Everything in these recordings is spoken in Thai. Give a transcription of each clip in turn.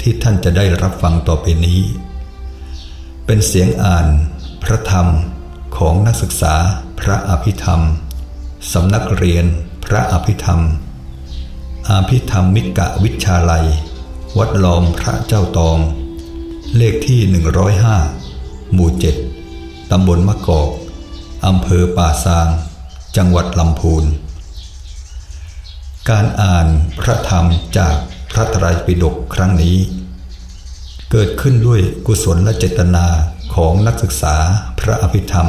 ที่ท่านจะได้รับฟังต่อไปนี้ เป็นเสียงอ่าน พระธรรมของนักศึกษาพระอภิธรรมสำนักเรียนพระอภิธรรม อาภิธรรมมิกะวิชาลัย วัดลอมพระเจ้าตอง เลขที่ 105 หมู่ 7 ตำบลมะกอกอำเภอป่าซาง จังหวัดลำพูน การอ่านพระธรรมจาก พระไตรปิฎกครั้งนี้ เกิดขึ้นด้วยกุศลและเจตนาของนักศึกษาพระอภิธรรม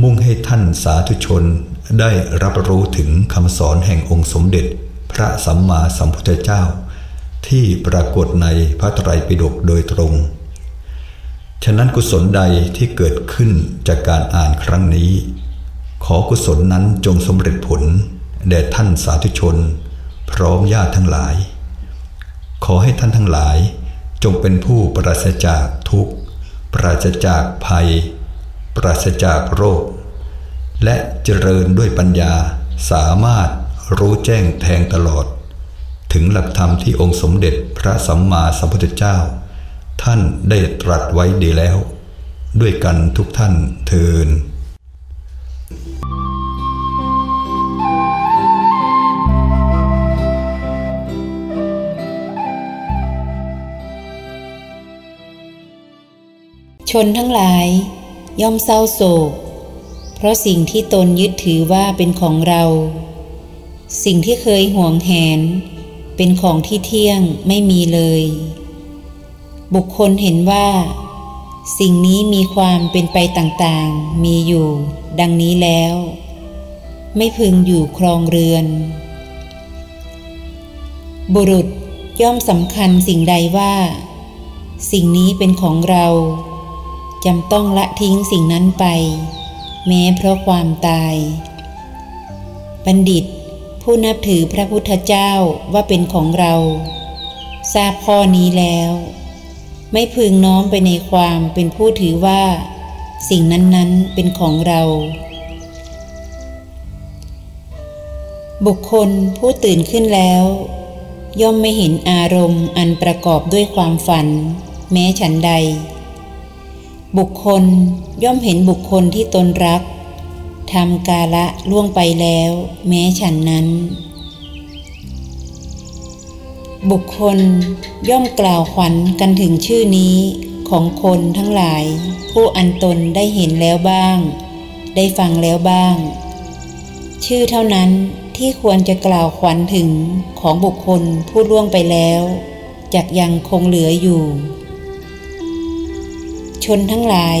มุ่งให้ท่านสาธุชนได้รับรู้ถึงคำสอนแห่งองค์สมเด็จ พระสัมมาสัมพุทธเจ้า ที่ปรากฏในพระไตรปิฎกโดยตรง ฉะนั้นกุศลใดที่เกิดขึ้นจากการอ่านครั้งนี้ ขอกุศลนั้นจงสำเร็จผลแด่ท่านสาธุชน พร้อมญาติทั้งหลาย ขอให้ท่านทั้งหลายจงเป็นผู้ปราศจากทุกข์ ปราศจากภัย ปราศจากโรค และเจริญด้วยปัญญาสามารถรู้แจ้งแทงตลอด ถึงหลักธรรมที่องค์สมเด็จพระสัมมาสัมพุทธเจ้า ท่านได้ตรัสไว้ดีแล้ว ด้วยกันทุกท่านเทิน ชนทั้งหลาย ย่อมเศร้าโศก เพราะสิ่งที่ตนยึดถือว่าเป็นของเรา สิ่งที่เคยห่วงแหน เป็นของที่เที่ยงไม่มีเลย บุคคลเห็นว่า สิ่งนี้มีความเป็นไปต่างๆ มีอยู่ ดังนี้แล้ว ไม่พึงอยู่ครองเรือน บุรุษย่อมสำคัญสิ่งใดว่า สิ่งนี้เป็นของเรา จำต้องละทิ้งสิ่งนั้นไป แม้เพราะความตาย บัณฑิต ผู้นับถือพระพุทธเจ้าว่าเป็นของเรา ทราบข้อนี้แล้ว ไม่พึงน้อมไปในความเป็นผู้ถือว่า สิ่งนั้นๆเป็นของเรา บุคคลผู้ตื่นขึ้นแล้ว ย่อมไม่เห็นอารมณ์อันประกอบด้วยความฝัน แม้ฉันใด บุคคลย่อมเห็นบุคคลที่ตนรักทำกาละล่วงไปแล้ว แม้ฉันนั้น บุคคลย่อมกล่าวขวัญกันถึงชื่อนี้ของคนทั้งหลาย ผู้อันตนได้เห็นแล้วบ้าง ได้ฟังแล้วบ้าง ชื่อเท่านั้นที่ควรจะกล่าวขวัญถึงของบุคคลผู้ล่วงไปแล้ว จากยังคงเหลืออยู่ ชนทั้งหลาย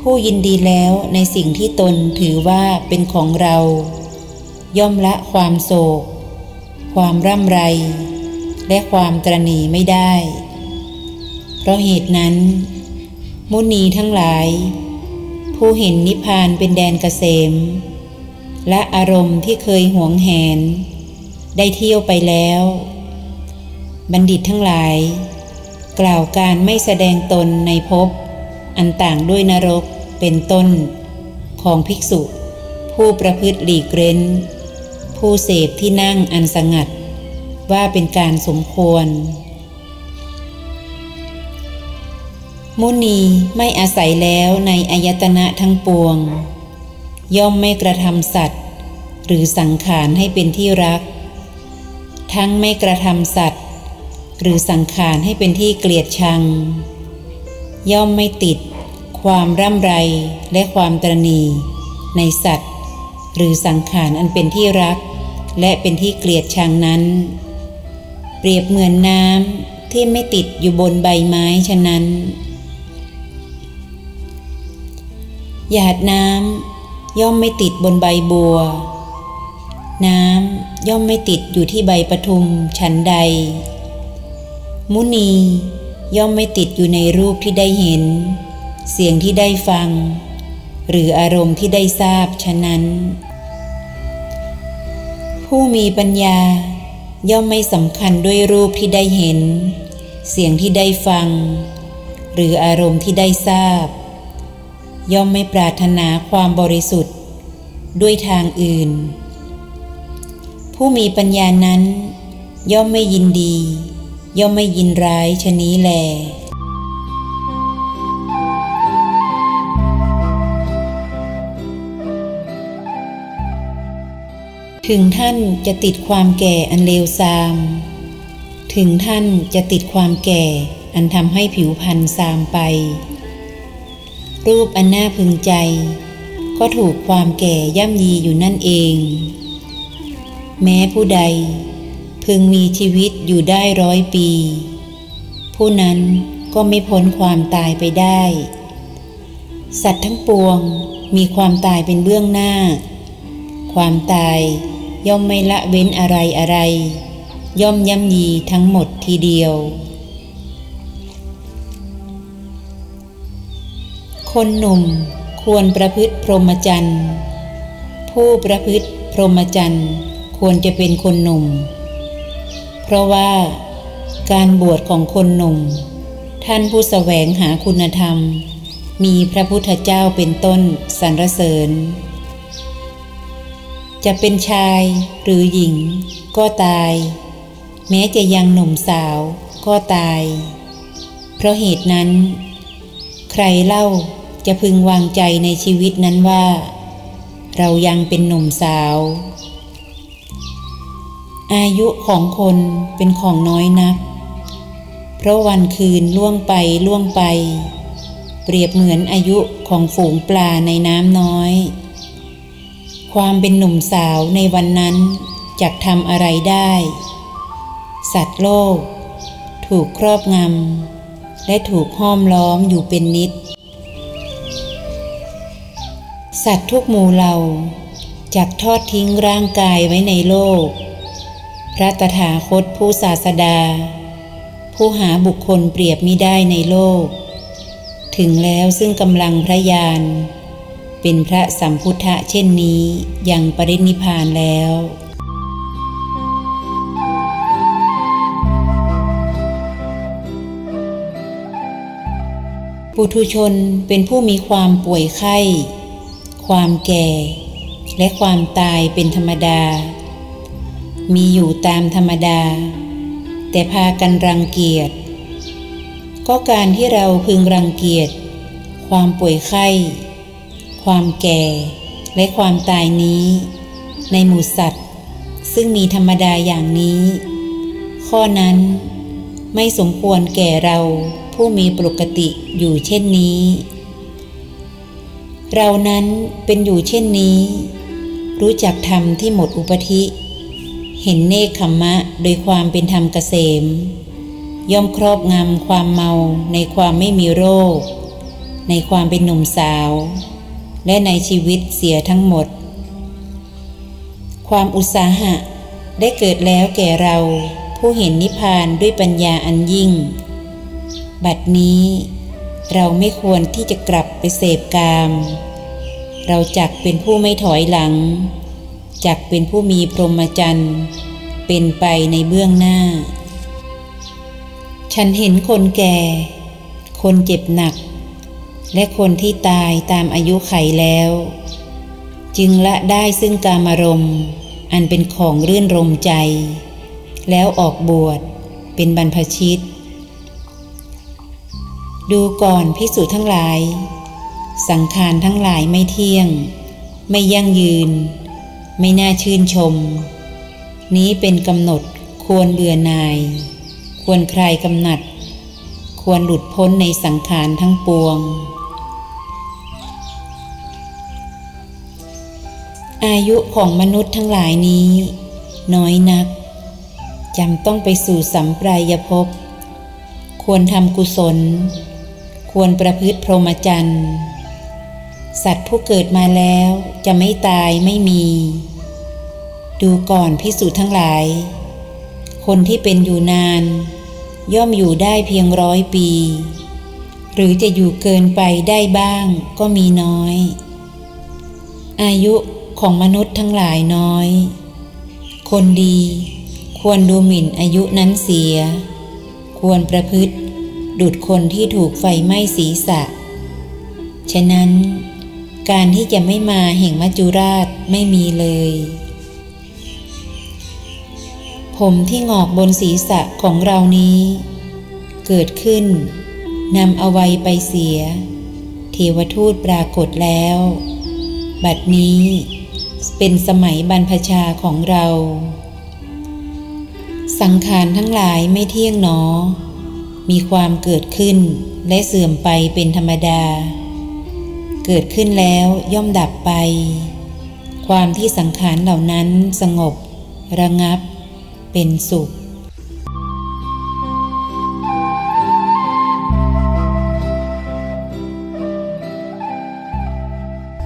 ผู้ยินดีแล้วในสิ่งที่ตนถือว่าเป็นของเรา ย่อมละความโศก ความร่ำไร และความตรณีไม่ได้ เพราะเหตุนั้น มุนีทั้งหลาย ผู้เห็นนิพพานเป็นแดนเกษม และอารมณ์ที่เคยหวงแหน ได้เที่ยวไปแล้ว บัณฑิตทั้งหลายกล่าวการไม่แสดงตนในภพ อันต่างด้วยนรกเป็นต้น ของภิกษุ ผู้ประพฤติหลีกเร้น ผู้เสพที่นั่งอันสงัด ว่าเป็นการสมควร มุนีไม่อาศัยแล้วในอายตนะทั้งปวง ย่อมไม่กระทำสัตว์ หรือสังขารให้เป็นที่รัก ทั้งไม่กระทำสัตว์ หรือสังขารให้เป็นที่เกลียดชัง ย่อมไม่ติด ความร่ำไรและความตรณีในสัตว์ หรือสังขารอันเป็นที่รัก และเป็นที่เกลียดชังนั้น เปรียบเหมือนน้ำที่ไม่ติดอยู่บนใบไม้ฉะนั้นหยาดน้ำย่อมไม่ติดบนใบบัว น้ำย่อมไม่ติดอยู่ที่ใบปทุมฉันใด มุนี ย่อมไม่ติดอยู่ในรูปที่ได้เห็น เสียงที่ได้ฟัง หรืออารมณ์ที่ได้ทราบฉะนั้น ผู้มีปัญญาย่อมไม่สำคัญด้วยรูปที่ได้เห็น เสียงที่ได้ฟัง หรืออารมณ์ที่ได้ทราบ ย่อมไม่ปรารถนาความบริสุทธิ์ ด้วยทางอื่น ผู้มีปัญญานั้น ย่อมไม่ยินดี ย่อมไม่ยินร้ายชนี้แล ถึงท่านจะติดความแก่อันเลวทราม ถึงท่านจะติดความแก่อันทำให้ผิวพรรณทรามไป รูปอันน่าพึงใจ ก็ถูกความแก่ย่ำยีอยู่นั่นเอง แม้ผู้ใด พึงมีชีวิตอยู่ได้ร้อยปี ผู้นั้นก็ไม่พ้นความตายไปได้ สัตว์ทั้งปวงมีความตายเป็นเบื้องหน้า ความตายย่อมไม่ละเว้นอะไรอะไร ย่อมย่ำยีทั้งหมดทีเดียว คนหนุ่มควรประพฤติพรหมจรรย์ ผู้ประพฤติพรหมจรรย์ควรจะเป็นคนหนุ่ม เพราะว่าการบวชของคนหนุ่ม ท่านผู้แสวงหาคุณธรรม มีพระพุทธเจ้าเป็นต้นสรรเสริญ จะเป็นชายหรือหญิงก็ตาย แม้จะยังหนุ่มสาวก็ตาย เพราะเหตุนั้น ใครเล่าจะพึงวางใจในชีวิตนั้นว่า เรายังเป็นหนุ่มสาว อายุของคนเป็นของน้อยนัก เพราะวันคืนล่วงไปล่วงไป เปรียบเหมือนอายุของฝูงปลาในน้ำน้อย ความเป็นหนุ่มสาวในวันนั้นจะทำอะไรได้ สัตว์โลก ถูกครอบงำและถูกห้อมล้อมอยู่เป็นนิด สัตว์ทุกหมู่เหล่าจักทอดทิ้งร่างกายไว้ในโลก พระตถาคตผู้ศาสดา ผู้หาบุคคลเปรียบมิได้ในโลก ถึงแล้วซึ่งกำลังพระญาณเป็นพระสัมพุทธะเช่นนี้ยังปรินิพานแล้วปุถุชนเป็นผู้มีความป่วยไข้ ความแก่ และความตายเป็นธรรมดา มีอยู่ตามธรรมดา แต่พากันรังเกียจ ก็การที่เราพึงรังเกียจ ความป่วยไข้ ความแก่ และความตายนี้ ในหมู่สัตว์ ซึ่งมีธรรมดาอย่างนี้ ข้อนั้นไม่สมควรแก่เราผู้มีปกติอยู่เช่นนี้ เรานั้นเป็นอยู่เช่นนี้ รู้จักธรรมที่หมดอุปธิ เห็นเนคขมะโดยความเป็นธรรมเกษม ย่อมครอบงำความเมาในความไม่มีโรค ในความเป็นหนุ่มสาว และในชีวิตเสียทั้งหมด ความอุตสาหะได้เกิดแล้วแก่เราผู้เห็นนิพพานด้วยปัญญาอันยิ่ง บัดนี้เราไม่ควรที่จะกลับไปเสพกาม เราจักเป็นผู้ไม่ถอยหลัง จักเป็นผู้มีพรหมจรรย์ เป็นไปในเบื้องหน้า ฉันเห็นคนแก่ คนเจ็บหนัก และคนที่ตายตามอายุไขแล้ว จึงละได้ซึ่งกามารมณ์อันเป็นของรื่นรมใจ แล้วออกบวชเป็นบรรพชิต ดูก่อนพิสูจน์ทั้งหลาย สังขารทั้งหลายไม่เที่ยง ไม่ยั่งยืน ไม่น่าชื่นชม นี้เป็นกำหนดควรเบื่อนาย ควรคลายกำหนัดคควรหลุดพ้นในสังขารทั้งปวง อายุของมนุษย์ทั้งหลายนี้ น้อยนักจำต้องไปสู่สัมปรายภพ ควรทำกุศล ควรประพฤติพรหมจรรย์ สัตว์ผู้เกิดมาแล้วจะไม่ตายไม่มี ดูก่อนพิสูจน์ทั้งหลาย คนที่เป็นอยู่นาน ย่อมอยู่ได้เพียงร้อยปี หรือจะอยู่เกินไปได้บ้างก็มีน้อย อายุของมนุษย์ทั้งหลายน้อย คนดีควรดูหมิ่นอายุนั้นเสีย ควรประพฤติดุดคนที่ถูกไฟไหม้ศีรษะ ฉะนั้น การที่จะไม่มาแห่งมัจจุราชไม่มีเลย ผมที่งอกบนศีรษะของเรานี้ เกิดขึ้นนำเอาไว้ไปเสีย เทวทูตปรากฏแล้ว บัดนี้เป็นสมัยบรรพชาของเรา สังขารทั้งหลายไม่เที่ยงหนอ มีความเกิดขึ้นและเสื่อมไปเป็นธรรมดา เกิดขึ้นแล้วย่อมดับไป ความที่สังขารเหล่านั้นสงบ ระงับ เป็นสุข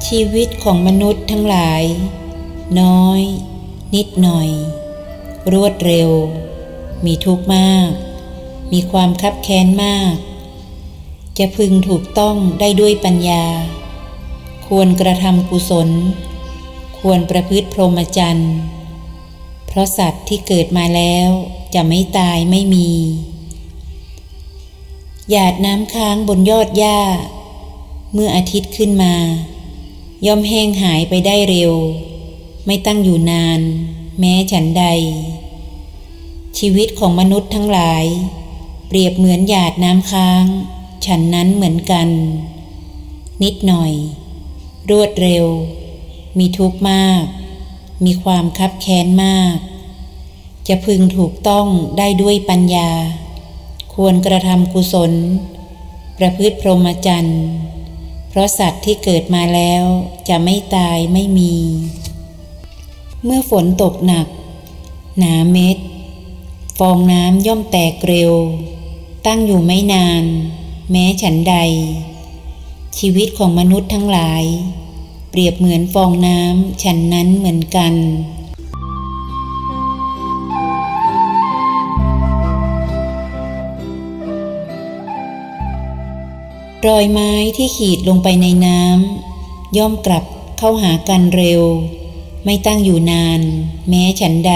ชีวิตของมนุษย์ทั้งหลาย น้อย นิดหน่อย รวดเร็ว มีทุกข์มาก มีความคับแค้นมาก จะพึงถูกต้องได้ด้วยปัญญา ควรกระทำกุศล ควรประพฤติพรหมจรรย์ เพราะสัตว์ที่เกิดมาแล้วจะไม่ตายไม่มี หยาดน้ำค้างบนยอดหญ้า เมื่ออาทิตย์ขึ้นมา ย่อมแห้งหายไปได้เร็ว ไม่ตั้งอยู่นาน แม้ฉันใด ชีวิตของมนุษย์ทั้งหลาย เปรียบเหมือนหยาดน้ำค้าง ฉันนั้นเหมือนกัน นิดหน่อย รวดเร็ว มีทุกข์มาก มีความคับแค้นมาก จะพึงถูกต้องได้ด้วยปัญญา ควรกระทำกุศล ประพฤติพรหมจรรย์เพราะสัตว์ที่เกิดมาแล้วจะไม่ตายไม่มี เมื่อฝนตกหนัก หนาเม็ด ฟองน้ำย่อมแตกเร็ว ตั้งอยู่ไม่นาน แม้ฉันใด ชีวิตของมนุษย์ทั้งหลาย เปรียบเหมือนฟองน้ำฉันนั้นเหมือนกันรอยไม้ที่ขีดลงไปในน้ำย่อมกลับเข้าหากันเร็ว ไม่ตั้งอยู่นาน แม้ฉันใด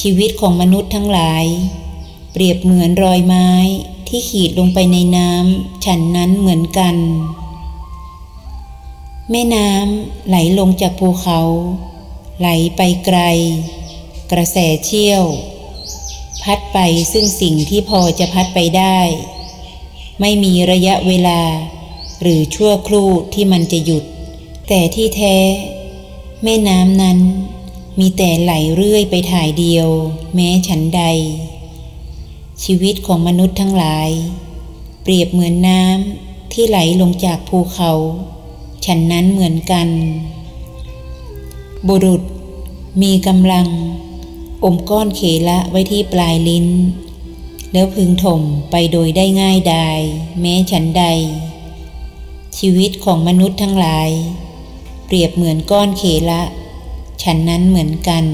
ชีวิตของมนุษย์ทั้งหลาย เปรียบเหมือนรอยไม้ที่ขีดลงไปในน้ำฉันนั้นเหมือนกัน แม่น้ำไหลลงจากภูเขา ไหลไปไกล กระแสเชี่ยว พัดไปซึ่งสิ่งที่พอจะพัดไปได้ ไม่มีระยะเวลา หรือชั่วครู่ที่มันจะหยุด แต่ที่แท้ แม่น้ำนั้นมีแต่ไหลเรื่อยไปถ่ายเดียว แม้ฉันใด ชีวิตของมนุษย์ทั้งหลาย เปรียบเหมือนน้ำที่ไหลลงจากภูเขา ฉันนั้นเหมือนกัน บุรุษมีกำลัง อมก้อนเขละไว้ที่ปลายลิ้น แล้วพึงถมไปโดยได้ง่ายดาย แม้ฉันใด ชีวิตของมนุษย์ทั้งหลาย เปรียบเหมือนก้อนเคละ ฉันนั้นเหมือนกัน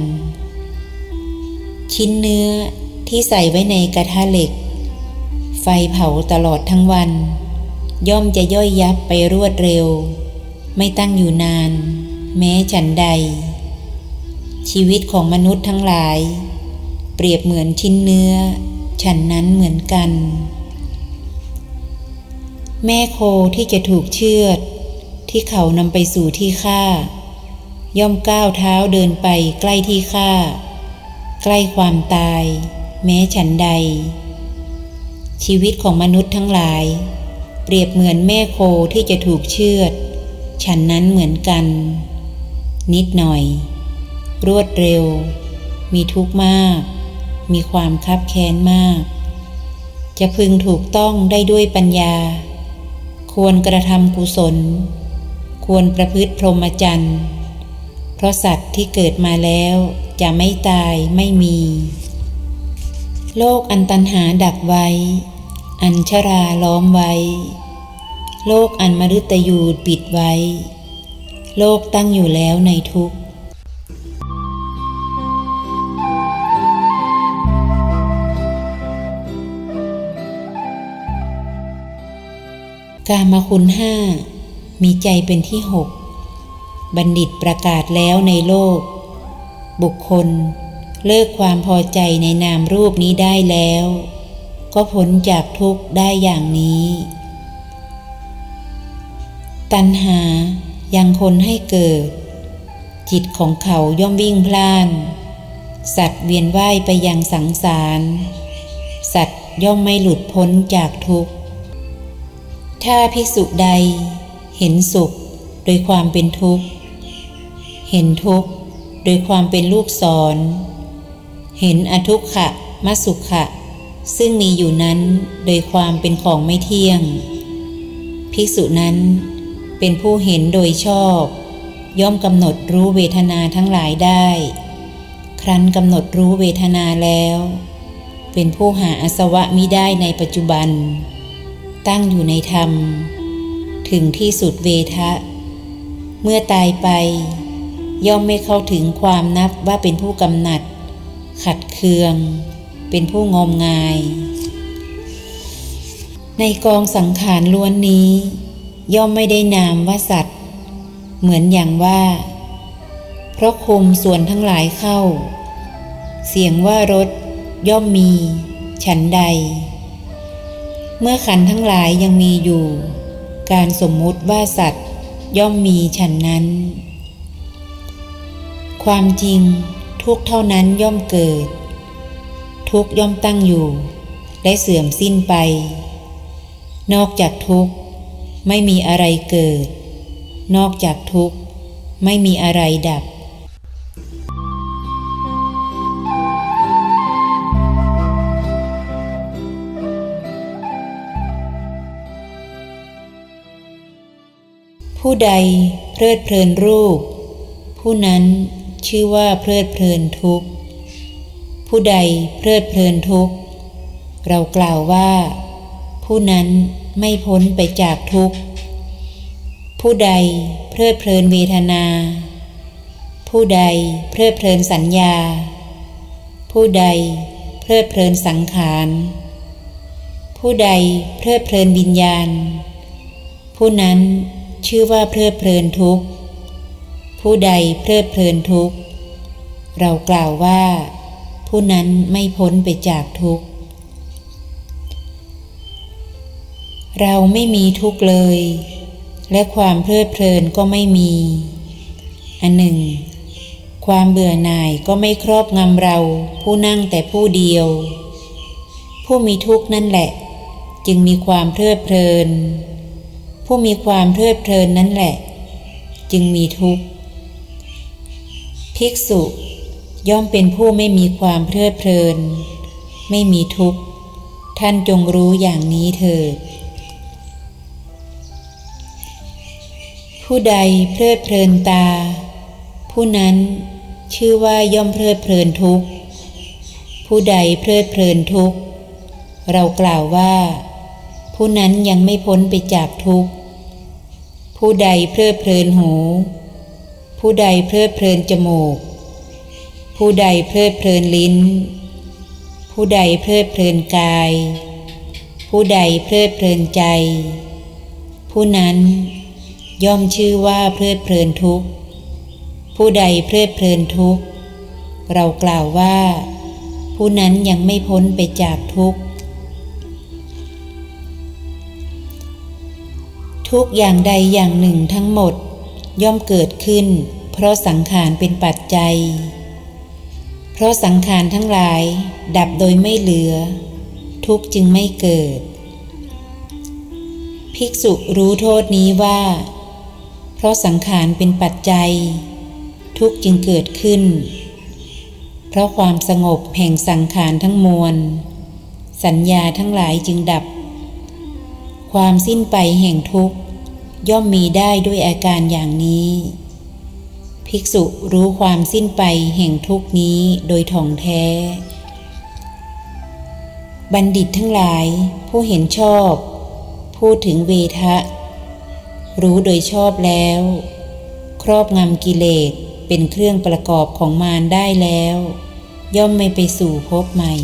ชิ้นเนื้อ ที่ใส่ไว้ในกระทะเหล็ก ไฟเผาตลอดทั้งวัน ย่อมจะย่อยยับไปรวดเร็ว ไม่ตั้งอยู่นาน แม้ฉันใด ชีวิตของมนุษย์ทั้งหลาย เปรียบเหมือนชิ้นเนื้อ ฉันนั้นเหมือนกัน แม่โคที่จะถูกเชือด ที่เขานำไปสู่ที่ฆ่า ย่อมก้าวเท้าเดินไปใกล้ที่ฆ่าใกล้ความตาย แม้ฉันใด ชีวิตของมนุษย์ทั้งหลาย เปรียบเหมือนแม่โคที่จะถูกเชือด ฉันนั้นเหมือนกัน นิดหน่อย รวดเร็ว มีทุกข์มาก มีความคับแค้นมากจจะพึงถูกต้องได้ด้วยปัญญา ควรกระทำกุศล ควรประพฤติพรหมจรรย์เพราะสัตว์ที่เกิดมาแล้วจะไม่ตายไม่มี โลกอันตันหาดักไว้ อันชราล้อมไว้ โลกอันมฤตยูดปิดไว้ โลกตั้งอยู่แล้วในทุกข์กามคุณห้ามีใจเป็นที่หกบัณฑิตประกาศแล้วในโลก บุคคล เลิกความพอใจในนามรูปนี้ได้แล้ว ก็พ้นจากทุกข์ได้อย่างนี้ ตัณหายังคนให้เกิด จิตของเขาย่อมวิ่งพล่าน สัตว์เวียนว่ายไปยังสังสาร สัตว์ย่อมไม่หลุดพ้นจากทุกข์ ถ้าภิกษุใด เห็นสุขโดยความเป็นทุกข์ เห็นทุกข์โดยความเป็นลูกศร เห็นอทุกขะมัสุขะ ซึ่งมีอยู่นั้นโดยความเป็นของไม่เที่ยง ภิกษุนั้นเป็นผู้เห็นโดยชอบ ย่อมกำหนดรู้เวทนาทั้งหลายได้ ครั้นกำหนดรู้เวทนาแล้ว เป็นผู้หาอสวะมิได้ในปัจจุบัน ตั้งอยู่ในธรรม ถึงที่สุดเวทะ เมื่อตายไป ย่อมไม่เข้าถึงความนับว่าเป็นผู้กำหนัด ขัดเคือง เป็นผู้งมงาย ในกองสังขารล้วนนี้ ย่อมไม่ได้นามว่าสัตว์ เหมือนอย่างว่า เพราะคุมส่วนทั้งหลายเข้า เสียงว่ารถย่อมมี ฉันใด เมื่อขันทั้งหลายยังมีอยู่ การสมมุติว่าสัตว์ย่อมมีฉันนั้น ความจริง ทุกเท่านั้นย่อมเกิด ทุกย่อมตั้งอยู่ และเสื่อมสิ้นไป นอกจากทุกไม่มีอะไรเกิด นอกจากทุกไม่มีอะไรดับผู้ใดเพลิดเพลินรูป ผู้นั้น ชื่อว่าเพลิดเพลินทุกข์ ผู้ใดเพลิดเพลินทุกข์ เรากล่าวว่า ผู้นั้นไม่พ้นไปจากทุกข์ ผู้ใดเพลิดเพลินเวทนา ผู้ใดเพลิดเพลินสัญญา ผู้ใดเพลิดเพลินสังขาร ผู้ใดเพลิดเพลินวิญญาณ ผู้นั้นชื่อว่าเพลิดเพลินทุกข์ ผู้ใดเพลิดเพลินทุกข์ เรากล่าวว่า ผู้นั้นไม่พ้นไปจากทุกข์ เราไม่มีทุกข์เลย และความเพลิดเพลินก็ไม่มี อันหนึ่ง ความเบื่อหน่ายก็ไม่ครอบงำเราผู้นั่งแต่ผู้เดียว ผู้มีทุกข์นั่นแหละ จึงมีความเพลิดเพลิน ผู้มีความเพลิดเพลินนั่นแหละ จึงมีทุกข์ ภิกษุย่อมเป็นผู้ไม่มีความเพลิดเพลิน ไม่มีทุกข์ ท่านจงรู้อย่างนี้เถิดผู้ใดเพลิดเพลินตา ผู้นั้นชื่อว่าย่อมเพลิดเพลินทุกข์ ผู้ใดเพลิดเพลินทุกข์ เรากล่าวว่า ผู้นั้นยังไม่พ้นไปจากทุกข์ ผู้ใดเพลิดเพลินหู ผู้ใดเพลิดเพลินจมูก ผู้ใดเพลิดเพลินลิ้น ผู้ใดเพลิดเพลินกาย ผู้ใดเพลิดเพลินใจ ผู้นั้นย่อมชื่อว่าเพลิดเพลินทุกข์ ผู้ใดเพลิดเพลินทุกข์ เรากล่าวว่า ผู้นั้นยังไม่พ้นไปจากทุกข์ ทุกอย่างใดอย่างหนึ่งทั้งหมด ย่อมเกิดขึ้น เพราะสังขารเป็นปัจจัย เพราะสังขารทั้งหลาย ดับโดยไม่เหลือ ทุกจึงไม่เกิด ภิกษุรู้โทษนี้ว่า เพราะสังขารเป็นปัจจัย ทุกจึงเกิดขึ้น เพราะความสงบแห่งสังขารทั้งมวล สัญญาทั้งหลายจึงดับ ความสิ้นไปแห่งทุกข์ ย่อมมีได้ด้วยอาการอย่างนี้ ภิกษุรู้ความสิ้นไปแห่งทุกนี้โดยท่องแท้ บัณฑิตทั้งหลายผู้เห็นชอบ พูดถึงเวทะ รู้โดยชอบแล้ว ครอบงำกิเลสเป็นเครื่องประกอบของมารได้แล้ว ย่อมไม่ไปสู่ภพใหม่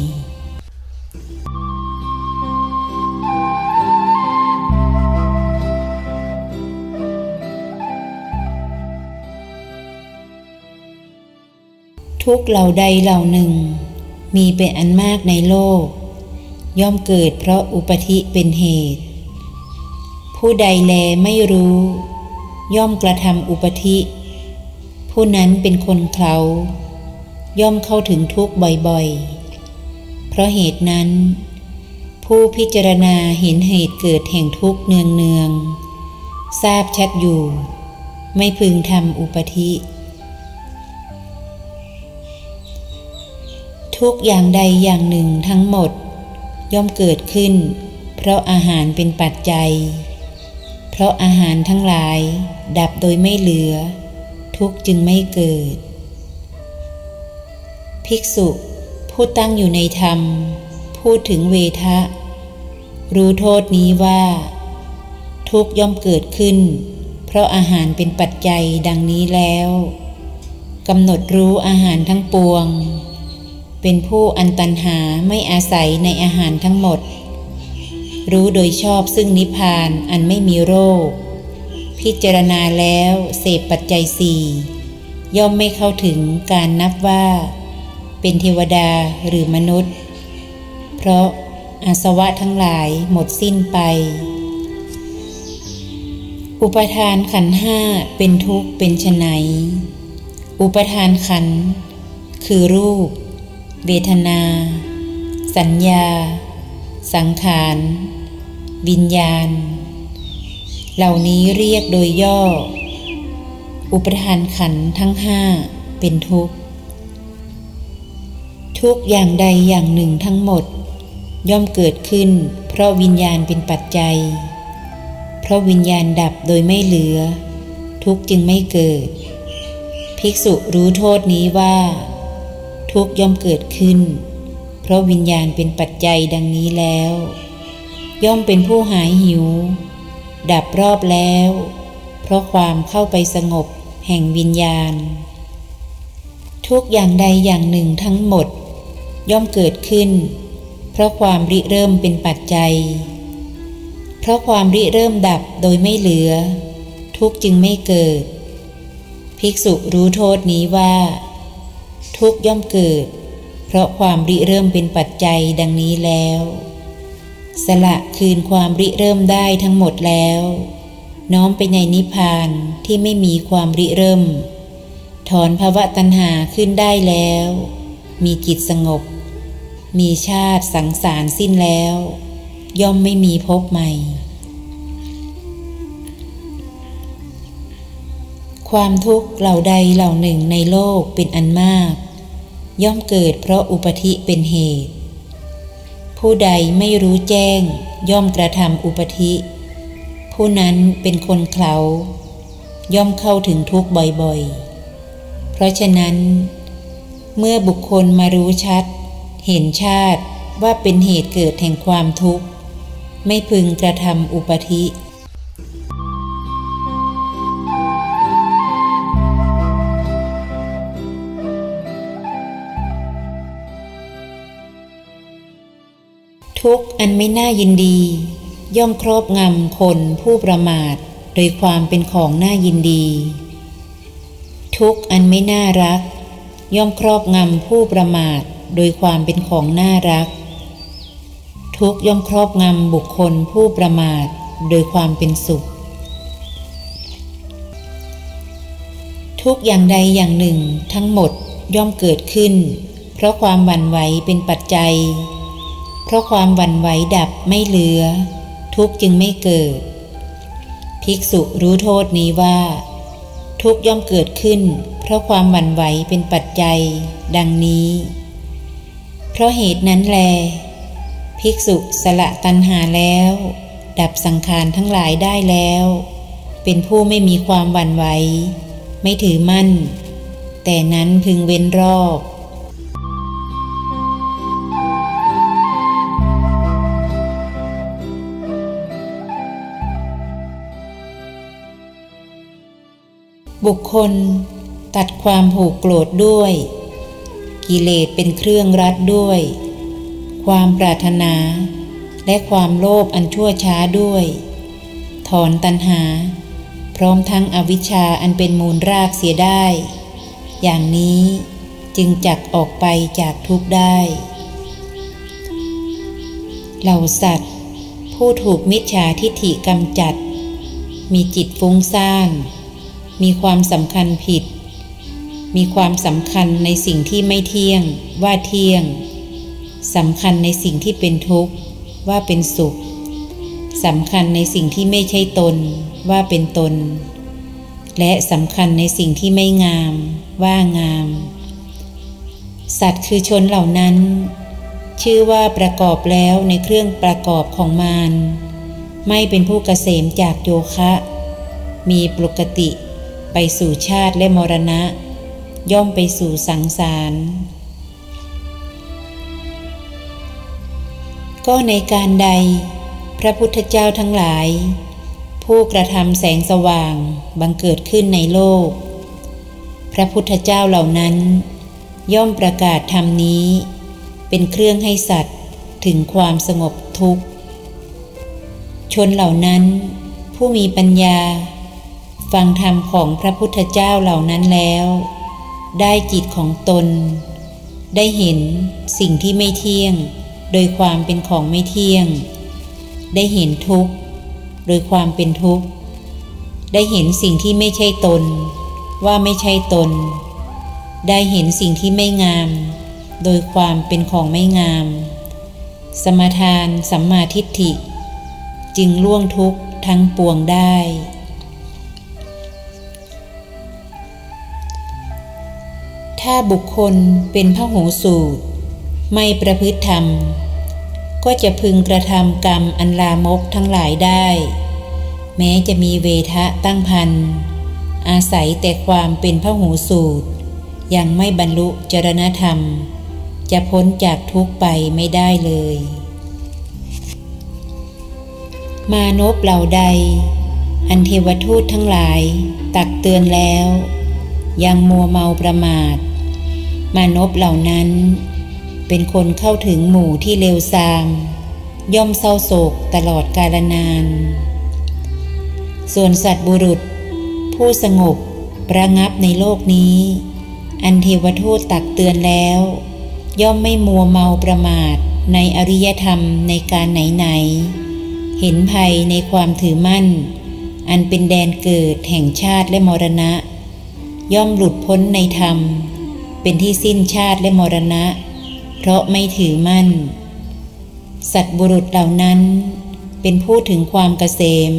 ทุกเหล่าใดเหล่าหนึ่ง มีเป็นอันมากในโลก ย่อมเกิดเพราะอุปธิเป็นเหตุ ผู้ใดแลไม่รู้ ย่อมกระทำอุปธิ ผู้นั้นเป็นคนเขาย่อมเข้าถึงทุกข์บ่อยๆ เพราะเหตุนั้น ผู้พิจารณาเห็นเหตุเกิดแห่งทุกข์เนืองๆทราบชัดอยู่ ไม่พึงทำอุปธิ ทุกอย่างใดอย่างหนึ่งทั้งหมด ย่อมเกิดขึ้น เพราะอาหารเป็นปัจจัย เพราะอาหารทั้งหลาย ดับโดยไม่เหลือ ทุกจึงไม่เกิด ภิกษุผู้ตั้งอยู่ในธรรม พูดถึงเวทะ รู้โทษนี้ว่า ทุกย่อมเกิดขึ้น เพราะอาหารเป็นปัจจัยดังนี้แล้วกำหนดรู้อาหารทั้งปวง เป็นผู้อันตันหาไม่อาศัยในอาหารทั้งหมด รู้โดยชอบซึ่งนิพพานอันไม่มีโรค พิจารณาแล้วเสพปัจจัยสี่ย่อมไม่เข้าถึงการนับว่า เป็นเทวดาหรือมนุษย์ เพราะอาสวะทั้งหลายหมดสิ้นไป อุปทานขันห้าเป็นทุกข์เป็นไนอุปทานขันคือรูป เวทนา สัญญา สังขาร วิญญาณ เหล่านี้เรียกโดยย่อ อุปทานขันทั้งห้าเป็นทุกข์ ทุกอย่างใดอย่างหนึ่งทั้งหมด ย่อมเกิดขึ้น เพราะวิญญาณเป็นปัจจัย เพราะวิญญาณดับโดยไม่เหลือ ทุกจึงไม่เกิด ภิกษุรู้โทษนี้ว่า ทุกย่อมเกิดขึ้น เพราะวิญญาณเป็นปัจจัยดังนี้แล้ว ย่อมเป็นผู้หายหิว ดับรอบแล้ว เพราะความเข้าไปสงบแห่งวิญญาณ ทุกอย่างใดอย่างหนึ่งทั้งหมด ย่อมเกิดขึ้น เพราะความริเริ่มเป็นปัจจัย เพราะความริเริ่มดับโดยไม่เหลือ ทุกจึงไม่เกิด ภิกษุรู้โทษนี้ว่า ทุกย่อมเกิด เพราะความริเริ่มเป็นปัจจัยดังนี้แล้ว สละคืนความริเริ่มได้ทั้งหมดแล้ว น้อมไปในนิพพานที่ไม่มีความริเริ่ม ถอนภาวะตัณหาขึ้นได้แล้ว มีจิตสงบ มีชาติสังสารสิ้นแล้ว ย่อมไม่มีภพใหม่ความทุกข์เหล่าใดเหล่าหนึ่งในโลกเป็นอันมาก ย่อมเกิดเพราะอุปธิเป็นเหตุ ผู้ใดไม่รู้แจ้ง ย่อมกระทำอุปธิ ผู้นั้นเป็นคนเขาย่อมเข้าถึงทุกข์บ่อยๆ เพราะฉะนั้น เมื่อบุคคลมารู้ชัด เห็นชาติว่าเป็นเหตุเกิดแห่งความทุกข์ ไม่พึงกระทำอุปธิ ทุกข์อันไม่น่ายินดี ย่อมครอบงำคนผู้ประมาท โดยความเป็นของน่ายินดี ทุกข์อันไม่น่ารัก ย่อมครอบงำผู้ประมาท โดยความเป็นของน่ารัก ทุกย่อมครอบงำบุคคลผู้ประมาท โดยความเป็นสุข ทุกอย่างใดอย่างหนึ่งทั้งหมดย่อมเกิดขึ้น เพราะความหวั่นไหวเป็นปัจจัย เพราะความหวั่นไหวดับไม่เหลือ ทุกจึงไม่เกิด ภิกษุรู้โทษนี้ว่า ทุกย่อมเกิดขึ้น เพราะความหวั่นไหวเป็นปัจจัย ดังนี้ เพราะเหตุนั้นแล ภิกษุสละตัณหาแล้ว ดับสังขารทั้งหลายได้แล้ว เป็นผู้ไม่มีความหวั่นไหวไม่ถือมั่น แต่นั้นพึงเว้นรอบ บุคคลตัดความผูกโกรธด้วย กิเลสเป็นเครื่องรัดด้วย ความปรารถนา และความโลภอันชั่วช้าด้วย ถอนตัณหา พร้อมทั้งอวิชชาอันเป็นมูลรากเสียได้ อย่างนี้จึงจักออกไปจากทุกข์ได้ เหล่าสัตว์ ผู้ถูกมิจฉาทิฏฐิกำจัด มีจิตฟุ้งซ่าน มีความสำคัญผิด มีความสำคัญในสิ่งที่ไม่เที่ยง ว่าเที่ยงสำคัญในสิ่งที่เป็นทุกข์ ว่าเป็นสุขสำคัญในสิ่งที่ไม่ใช่ตน ว่าเป็นตน และสำคัญในสิ่งที่ไม่งาม ว่างาม สัตว์คือชนเหล่านั้น ชื่อว่าประกอบแล้วในเครื่องประกอบของมารไม่เป็นผู้เกษมจากโยคะ มีปกติ ไปสู่ชาติและมรณะ ย่อมไปสู่สังสาร ก็ในการใด พระพุทธเจ้าทั้งหลาย ผู้กระทำแสงสว่างบังเกิดขึ้นในโลก พระพุทธเจ้าเหล่านั้น ย่อมประกาศธรรมนี้ เป็นเครื่องให้สัตว์ถึงความสงบทุกข์ ชนเหล่านั้นผู้มีปัญญา ฟังธรรมของพระพุทธเจ้าเหล่านั้นแล้ว ได้จิตของตน ได้เห็นสิ่งที่ไม่เที่ยง โดยความเป็นของไม่เที่ยง ได้เห็นทุกข์ โดยความเป็นทุกข์ ได้เห็นสิ่งที่ไม่ใช่ตน ว่าไม่ใช่ตน ได้เห็นสิ่งที่ไม่งาม โดยความเป็นของไม่งาม สมทานสัมมาทิฏฐิ จึงล่วงทุกข์ทั้งปวงได้ ถ้าบุคคลเป็นพระหูสูตร ไม่ประพฤติธรรม ก็จะพึงกระทำกรรมอันลามกทั้งหลายได้ แม้จะมีเวทะตั้งพัน อาศัยแต่ความเป็นพระหูสูตร ยังไม่บรรลุจรณธรรม จะพ้นจากทุกไปไม่ได้เลย มานพเหล่าใด อันเทวทูตทั้งหลาย ตักเตือนแล้วยังมัวเมาประมาท มานพเหล่านั้น เป็นคนเข้าถึงหมู่ที่เลวทราม ย่อมเศร้าโศกตลอดกาลนาน ส่วนสัตว์บุรุษ ผู้สงบประงับในโลกนี้ อันเทวทูตตักเตือนแล้ว ย่อมไม่มัวเมาประมาทในอริยธรรมในการไหนๆ เห็นภัยในความถือมั่น อันเป็นแดนเกิดแห่งชาติและมรณะ ย่อมหลุดพ้นในธรรม เป็นที่สิ้นชาติและมรณะ เพราะไม่ถือมั่น สัตบุรุษเหล่านั้น เป็นผู้ถึงความเกษม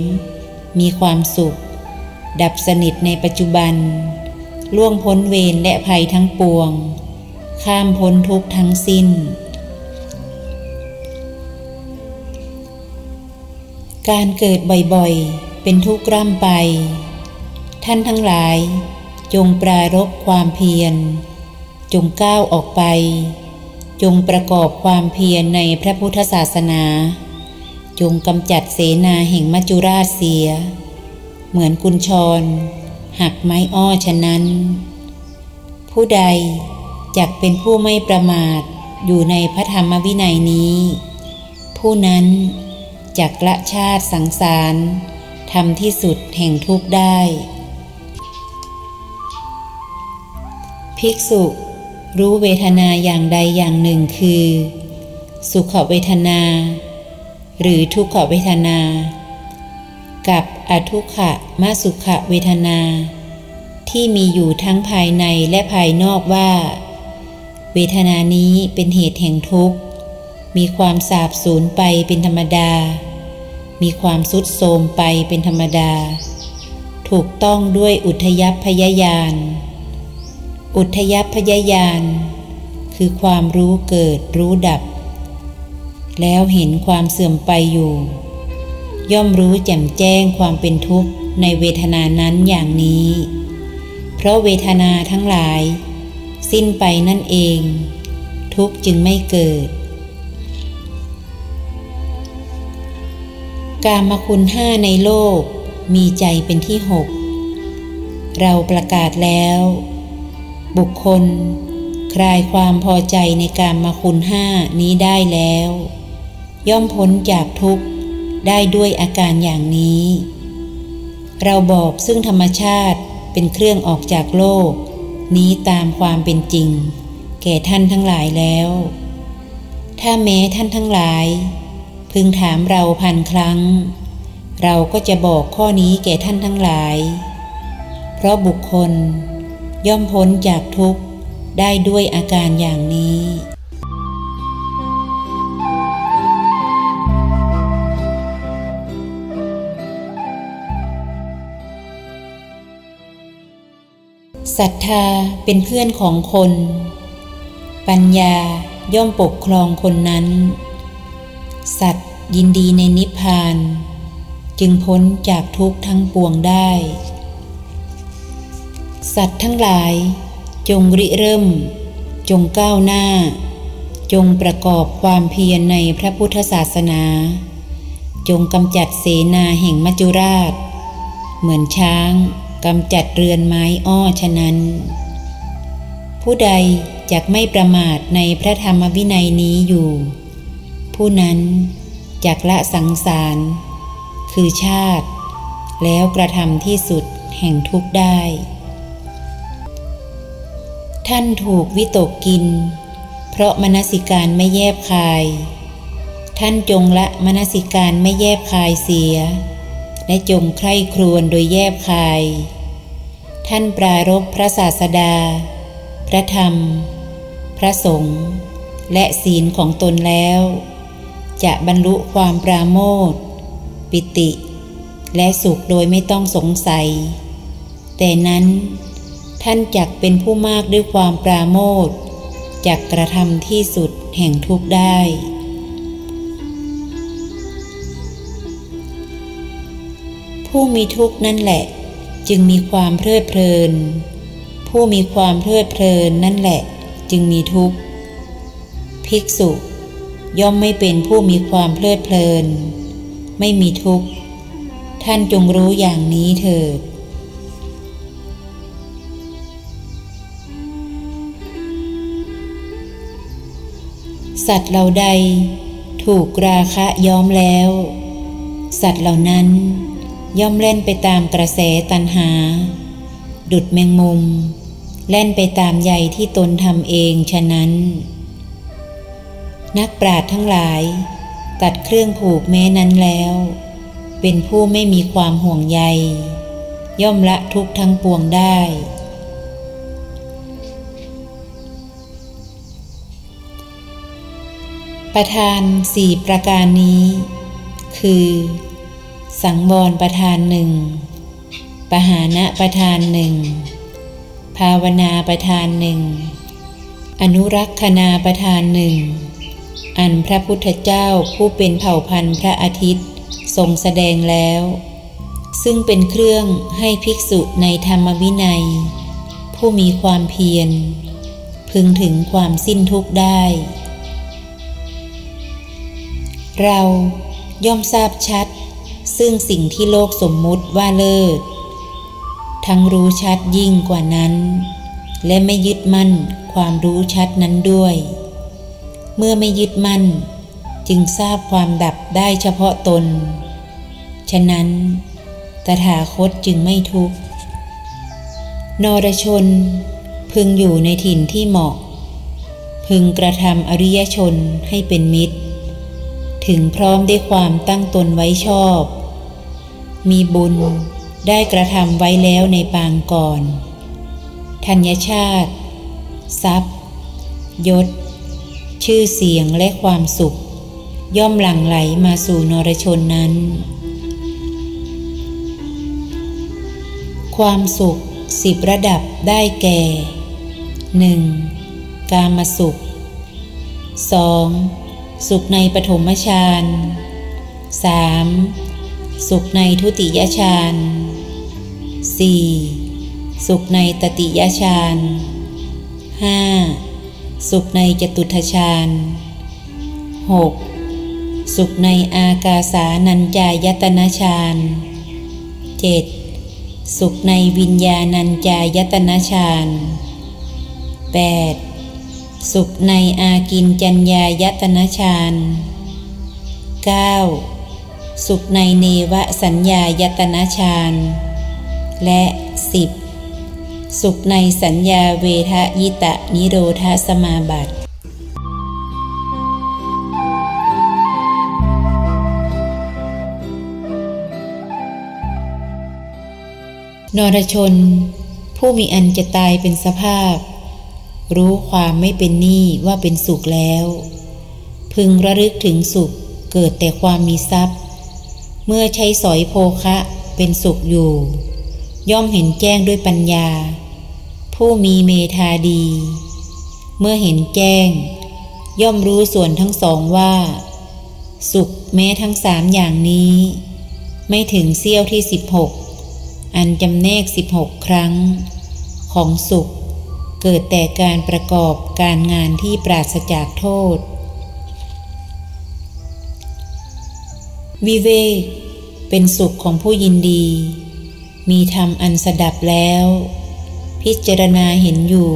มีความสุข ดับสนิทในปัจจุบัน ล่วงพ้นเวรและภัยทั้งปวง ข้ามพ้นทุกทั้งสิ้น การเกิดบ่อยๆ เป็นทุกข์ร่ำไป ท่านทั้งหลายจงปรารบความเพียร จงก้าวออกไป จงประกอบความเพียรในพระพุทธศาสนา จงกำจัดเสนาแห่งมัจจุราชเสีย เหมือนกุญชร หักไม้อ้อฉะนั้น ผู้ใดจักเป็นผู้ไม่ประมาทอยู่ในพระธรรมวินัยนี้ ผู้นั้นจักละชาติสังสารทำที่สุดแห่งทุกข์ได้ ภิกษุ รู้เวทนาอย่างใดอย่างหนึ่งคือ สุขเวทนา หรือทุกขเวทนา กับอทุกขะมาสุขเวทนา ที่มีอยู่ทั้งภายในและภายนอกว่า เวทนานี้เป็นเหตุแห่งทุกข์ มีความสาบสูญไปเป็นธรรมดา มีความสุดโทมไปเป็นธรรมดา ถูกต้องด้วยอุทยพยายาน อุทยพยายาน คือความรู้เกิดรู้ดับ แล้วเห็นความเสื่อมไปอยู่ ย่อมรู้แจ่มแจ้งความเป็นทุกข์ในเวทนานั้นอย่างนี้ เพราะเวทนาทั้งหลาย สิ้นไปนั่นเอง ทุกข์จึงไม่เกิด กามคุณห้าในโลกมีใจเป็นที่หกเราประกาศแล้ว บุคคล คลายความพอใจในการมาคุณห้านี้ได้แล้ว ย่อมพ้นจากทุกข์ได้ด้วยอาการอย่างนี้ เราบอกซึ่งธรรมชาติเป็นเครื่องออกจากโลก นี้ตามความเป็นจริง แก่ท่านทั้งหลายแล้ว ถ้าแม้ท่านทั้งหลาย พึงถามเราพันครั้ง เราก็จะบอกข้อนี้แก่ท่านทั้งหลาย เพราะบุคคล ย่อมพ้นจากทุกข์ได้ด้วยอาการอย่างนี้ศรัทธาเป็นเพื่อนของคน ปัญญาย่อมปกครองคนนั้น สัตว์ยินดีในนิพพาน จึงพ้นจากทุกข์ทั้งปวงได้ สัตว์ทั้งหลาย จงริเริ่ม จงก้าวหน้า จงประกอบความเพียรในพระพุทธศาสนา จงกำจัดเสนาแห่งมัจจุราช เหมือนช้างกำจัดเรือนไม้อ้อฉะนั้น ผู้ใดจักไม่ประมาทในพระธรรมวินัยนี้อยู่ ผู้นั้นจักละสังสาร คือชาติ แล้วกระทำที่สุดแห่งทุกข์ได้ ท่านถูกวิตกกิน เพราะมนสิการไม่แยบคาย ท่านจงละมนสิการไม่แยบคายเสีย และจงใคร่ครวญโดยแยบคาย ท่านปรารบพระศาสดา พระธรรม พระสงฆ์และศีลของตนแล้ว จะบรรลุความปราโมทปิติ และสุขโดยไม่ต้องสงสัย แต่นั้น ท่านจักเป็นผู้มากด้วยความปราโมทจักกระทำที่สุดแห่งทุกข์ได้ ผู้มีทุกข์นั่นแหละ จึงมีความเพลิดเพลิน ผู้มีความเพลิดเพลินนั่นแหละ จึงมีทุกข์ ภิกษุย่อมไม่เป็นผู้มีความเพลิดเพลิน ไม่มีทุกข์ ท่านจงรู้อย่างนี้เถิด สัตว์เหล่าใด ถูกราคะย้อมแล้ว สัตว์เหล่านั้นย่อมเล่นไปตามกระแสตันหา ดุดแมงมุม เล่นไปตามใยที่ตนทำเองฉะนั้น นักปราดทั้งหลาย ตัดเครื่องผูกแม้นั้นแล้ว เป็นผู้ไม่มีความห่วงใย ย่อมละทุกทั้งปวงได้ ประธานสี่ประการนี้ คือ สังวรประธานหนึ่งปหานะประธานหนึ่งภาวนาประธานหนึ่งอนุรักษณาประธานหนึ่งอันพระพุทธเจ้าผู้เป็นเผ่าพันธุ์พระอาทิตย์ทรงแสดงแล้ว ซึ่งเป็นเครื่องให้ภิกษุในธรรมวินัย ผู้มีความเพียร พึงถึงความสิ้นทุกข์ได้ เราย่อมทราบชัด ซึ่งสิ่งที่โลกสมมุติว่าเลิศ ทั้งรู้ชัดยิ่งกว่านั้น และไม่ยึดมั่นความรู้ชัดนั้นด้วย เมื่อไม่ยึดมั่น จึงทราบความดับได้เฉพาะตน ฉะนั้น ตถาคตจึงไม่ทุกข์ นรชน พึงอยู่ในถิ่นที่เหมาะ พึงกระทำอริยชนให้เป็นมิตร ถึงพร้อมด้วยความตั้งตนไว้ชอบ มีบุญได้กระทำไว้แล้วในปางก่อน ธัญชาติ ทรัพย์ ยศ ชื่อเสียงและความสุข ย่อมหลั่งไหลมาสู่นรชนนั้น ความสุขสิบระดับได้แก่ 1. กามสุข 2. สุขในปฐมฌาน 3. สุขในทุติยฌาน 4. สุขในตติยฌาน 5. สุขในจตุทฌาน 6. สุขในอากาสานัญจายตนะฌาน 7. สุขในวิญญาณัญจายตนะฌาน 8. สุขในอากินจัญญายตนะฌาน 9. สุขในเนวสัญญายตนะฌานและ 10. สุขในสัญญาเวทยิตะนิโรธสมาบัตินรชน ผู้มีอันจะตายเป็นสภาพ รู้ความไม่เป็นหนี้ว่าเป็นสุขแล้ว พึงระลึกถึงสุขเกิดแต่ความมีทรัพย์ เมื่อใช้สอยโภคะเป็นสุขอยู่ ย่อมเห็นแจ้งด้วยปัญญา ผู้มีเมธาดี เมื่อเห็นแจ้ง ย่อมรู้ส่วนทั้งสองว่า สุขแม้ทั้งสามอย่างนี้ ไม่ถึงเสี้ยวที่สิบหกอันจำแนกสิบหกครั้ง ของสุข เกิดแต่การประกอบการงานที่ปราศจากโทษ วิเวกเป็นสุขของผู้ยินดี มีธรรมอันสดับแล้ว พิจารณาเห็นอยู่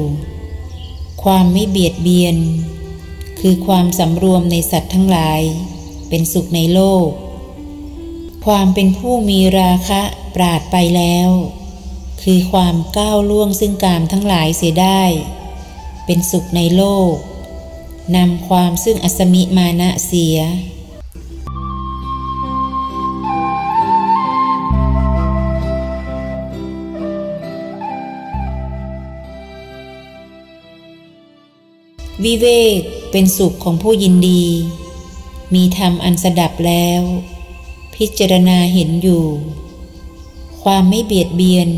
ความไม่เบียดเบียน คือความสำรวมในสัตว์ทั้งหลาย เป็นสุขในโลก ความเป็นผู้มีราคะปราดไปแล้ว คือความก้าวล่วงซึ่งกามทั้งหลายเสียได้ เป็นสุขในโลกนำความซึ่งอสมิมานะเสียวิเวกเป็นสุขของผู้ยินดี มีธรรมอันสดับแล้ว พิจารณาเห็นอยู่ ความไม่เบียดเบียน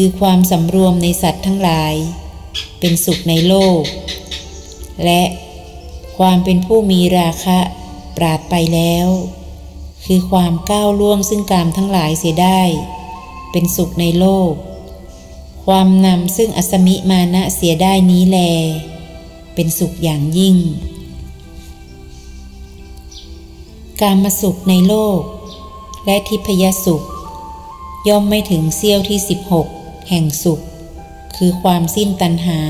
คือความสำรวมในสัตว์ทั้งหลาย เป็นสุขในโลก และความเป็นผู้มีราคะปราดไปแล้ว คือความก้าวล่วงซึ่งกามทั้งหลายเสียได้ เป็นสุขในโลก ความนำซึ่งอสมิมานะเสียได้นี้แล เป็นสุขอย่างยิ่ง การมาสุขในโลก และทิพยสุข ย่อมไม่ถึงเสี้ยวที่ 16 แห่งสุข คือความสิ้นตัณหา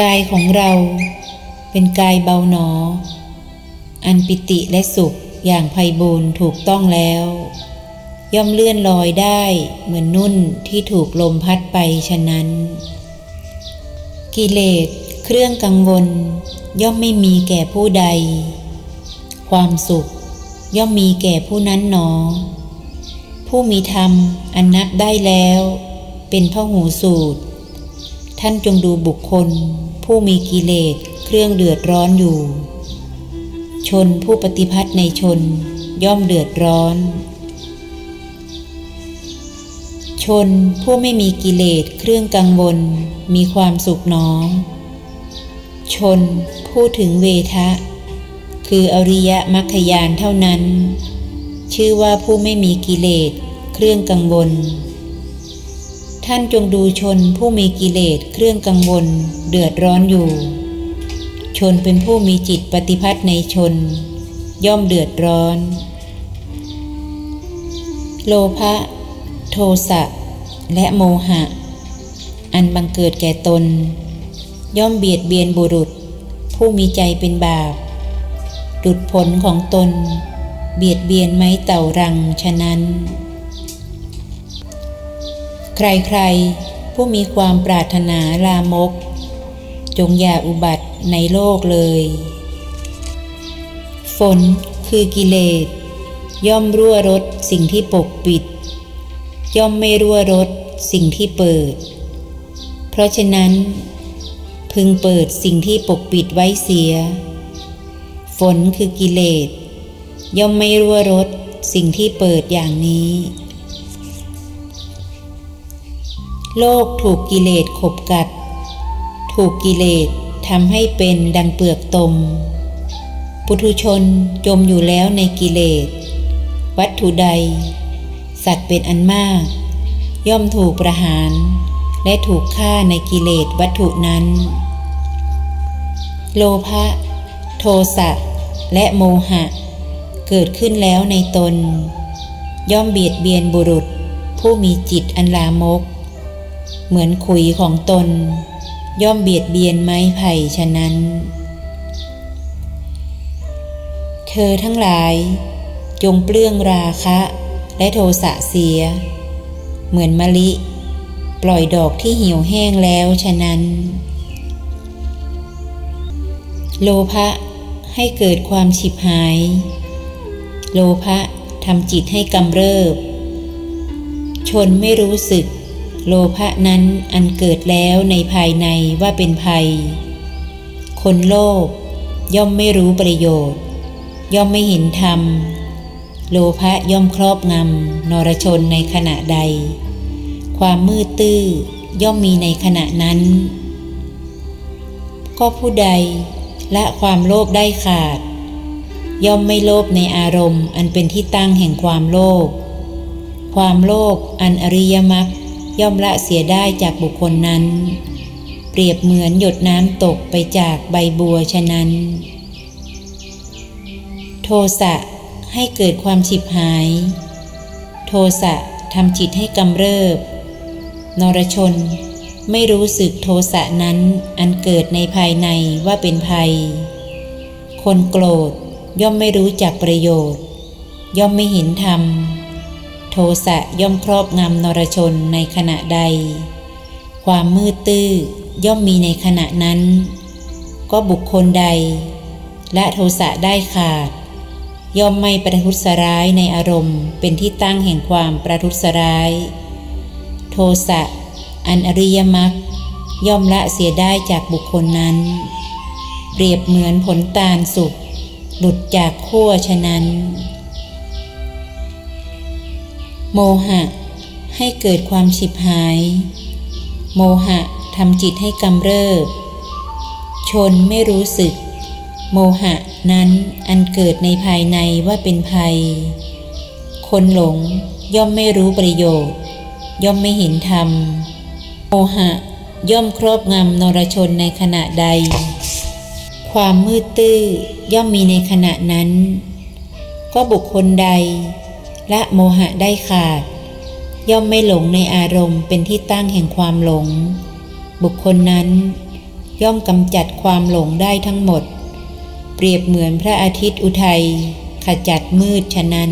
กายของเราเป็นกายเบาหนอ อันปิติและสุขอย่างไพบูรณ์ถูกต้องแล้ว ย่อมเลื่อนลอยได้เหมือนนุ่นที่ถูกลมพัดไปฉะนั้น กิเลสเครื่องกังวล ย่อมไม่มีแก่ผู้ใด ความสุขย่อมมีแก่ผู้นั้นหนอ ผู้มีธรรมอันนับได้แล้ว เป็นพ่อหูสูตร ท่านจงดูบุคคล ผู้มีกิเลสเครื่องเดือดร้อนอยู่ ชนผู้ปฏิพัตในชนย่อมเดือดร้อน ชนผู้ไม่มีกิเลสเครื่องกังวลมีความสุขหนอง ชนผู้ถึงเวทะ คืออริยมรรคยานเท่านั้น ชื่อว่าผู้ไม่มีกิเลส เครื่องกังวล ท่านจงดูชนผู้มีกิเลส เครื่องกังวล เดือดร้อนอยู่ ชนเป็นผู้มีจิตปฏิพัตในชน ย่อมเดือดร้อน โลภะโทสะและโมหะ อันบังเกิดแก่ตน ย่อมเบียดเบียนบุรุษ ผู้มีใจเป็นบาปดุดผลของตน เบียดเบียนไม้เต่ารังฉะนั้น ใครๆ ผู้มีความปรารถนาลามก จงอย่าอุบัติในโลกเลย ฝนคือกิเลส ย่อมรั่วรดสิ่งที่ปกปิด ย่อมไม่รั่วรดสิ่งที่เปิด เพราะฉะนั้น พึงเปิดสิ่งที่ปกปิดไว้เสีย ฝนคือกิเลส ย่อมไม่รั่วรดสิ่งที่เปิดอย่างนี้ โลกถูกกิเลสขบกัด ถูกกิเลสทำให้เป็นดังเปลือกตม ปุถุชนจมอยู่แล้วในกิเลส วัตถุใด สัตว์เป็นอันมาก ย่อมถูกประหาร และถูกฆ่าในกิเลสวัตถุนั้น โลภะ โทสะ และโมหะ เกิดขึ้นแล้วในตน ย่อมเบียดเบียนบุรุษ ผู้มีจิตอันลามก เหมือนขุยของตน ย่อมเบียดเบียนไม้ไผ่ฉะนั้น เธอทั้งหลาย จงเปลื้องราคะ และโทสะเสีย เหมือนมะลิ ปล่อยดอกที่เหี่ยวแห้งแล้วฉะนั้น โลภะให้เกิดความฉิบหาย โลภะทำจิตให้กำเริบ ชนไม่รู้สึก โลภะนั้นอันเกิดแล้วในภายในว่าเป็นภัย คนโลภย่อมไม่รู้ประโยชน์ ย่อมไม่เห็นธรรม โลภะย่อมครอบงำนรชนในขณะใด ความมืดตื้อย่อมมีในขณะนั้น ก็ผู้ใดละความโลภได้ขาด ย่อมไม่โลภในอารมณ์อันเป็นที่ตั้งแห่งความโลภ ความโลภอันอริยมรรคย่อมละเสียได้จากบุคคลนั้น เปรียบเหมือนหยดน้ำตกไปจากใบบัวฉะนั้น โทสะให้เกิดความฉิบหาย โทสะทำจิตให้กำเริบ นรชนไม่รู้สึกโทสะนั้นอันเกิดในภายในว่าเป็นภัย คนโกรธ ย่อมไม่รู้จักประโยชน์ ย่อมไม่เห็นธรรม โทสะย่อมครอบงำนรชนในขณะใด ความมืดตื้อย่อมมีในขณะนั้น ก็บุคคลใด และโทสะได้ขาด ย่อมไม่ประทุษร้ายในอารมณ์เป็นที่ตั้งแห่งความประทุษร้าย โทสะอันอริยมรรคย่อมละเสียได้จากบุคคลนั้น เปรียบเหมือนผลตาลสุก หลุดจากขั้วฉะนั้น โมหะ ให้เกิดความฉิบหาย โมหะทำจิตให้กำเริบ ชนไม่รู้สึก โมหะนั้นอันเกิดในภายในว่าเป็นภัย คนหลงย่อมไม่รู้ประโยชน์ ย่อมไม่เห็นธรรม โมหะย่อมครอบงำนรชนในขณะใด ความมืดตื้อย่อมมีในขณะนั้น ก็บุคคลใด ละโมหะได้ขาด ย่อมไม่หลงในอารมณ์เป็นที่ตั้งแห่งความหลง บุคคลนั้น ย่อมกำจัดความหลงได้ทั้งหมด เปรียบเหมือนพระอาทิตย์อุทัยขจัดมืดฉะนั้น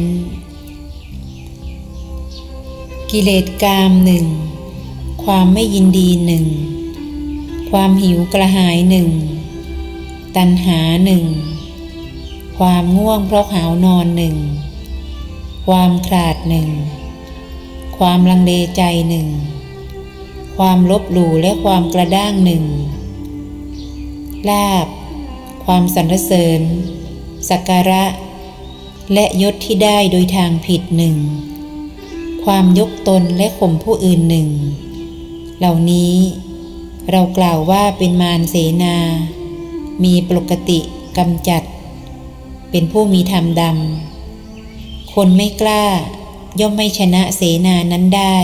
กิเลสกามหนึ่งความไม่ยินดีหนึ่งความหิวกระหายหนึ่ง ตัณหาหนึ่ง ความง่วงเพราะหาวนอนหนึ่ง ความขาดหนึ่ง ความลังเลใจหนึ่ง ความลบหลู่และความกระด้างหนึ่ง ลาบ ความสรรเสริญ สักการะ และยศที่ได้โดยทางผิดหนึ่ง ความยกตนและข่มผู้อื่นหนึ่ง เหล่านี้เรากล่าวว่าเป็นมารเสนา มีปกติกำจัด เป็นผู้มีธรรมดำ คนไม่กล้า ย่อมไม่ชนะเสนานั้นได้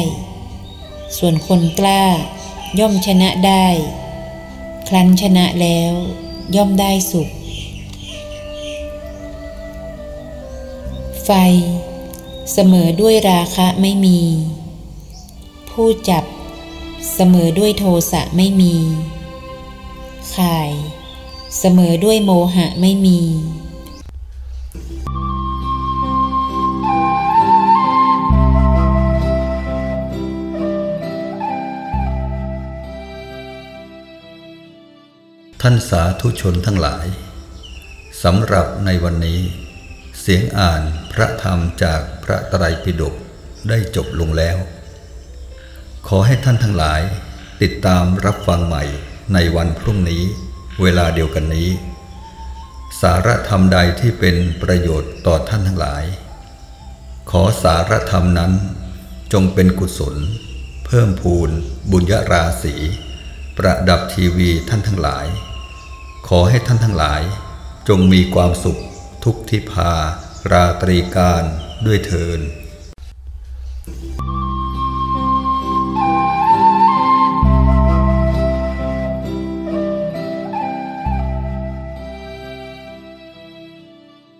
ส่วนคนกล้า ย่อมชนะได้ ครั้นชนะแล้ว ย่อมได้สุข ไฟ เสมอด้วยราคะไม่มี ผู้จับ เสมอด้วยโทสะไม่มีข่าย เสมอด้วยโมหะไม่มีท่านสาธุชนทั้งหลายสำหรับในวันนี้ เสียงอ่านพระธรรมจากพระไตรปิฎกได้จบลงแล้ว ขอให้ท่านทั้งหลายติดตามรับฟังใหม่ในวันพรุ่งนี้ เวลาเดียวกันนี้ สาระธรรมใดที่เป็นประโยชน์ต่อท่านทั้งหลาย ขอสาระธรรมนั้นจงเป็นกุศล เพิ่มพูน บุญญาราศีประดับทีวีท่านทั้งหลาย ขอให้ท่านทั้งหลายจงมีความสุขทุกทิพาราตรีการด้วยเทิน「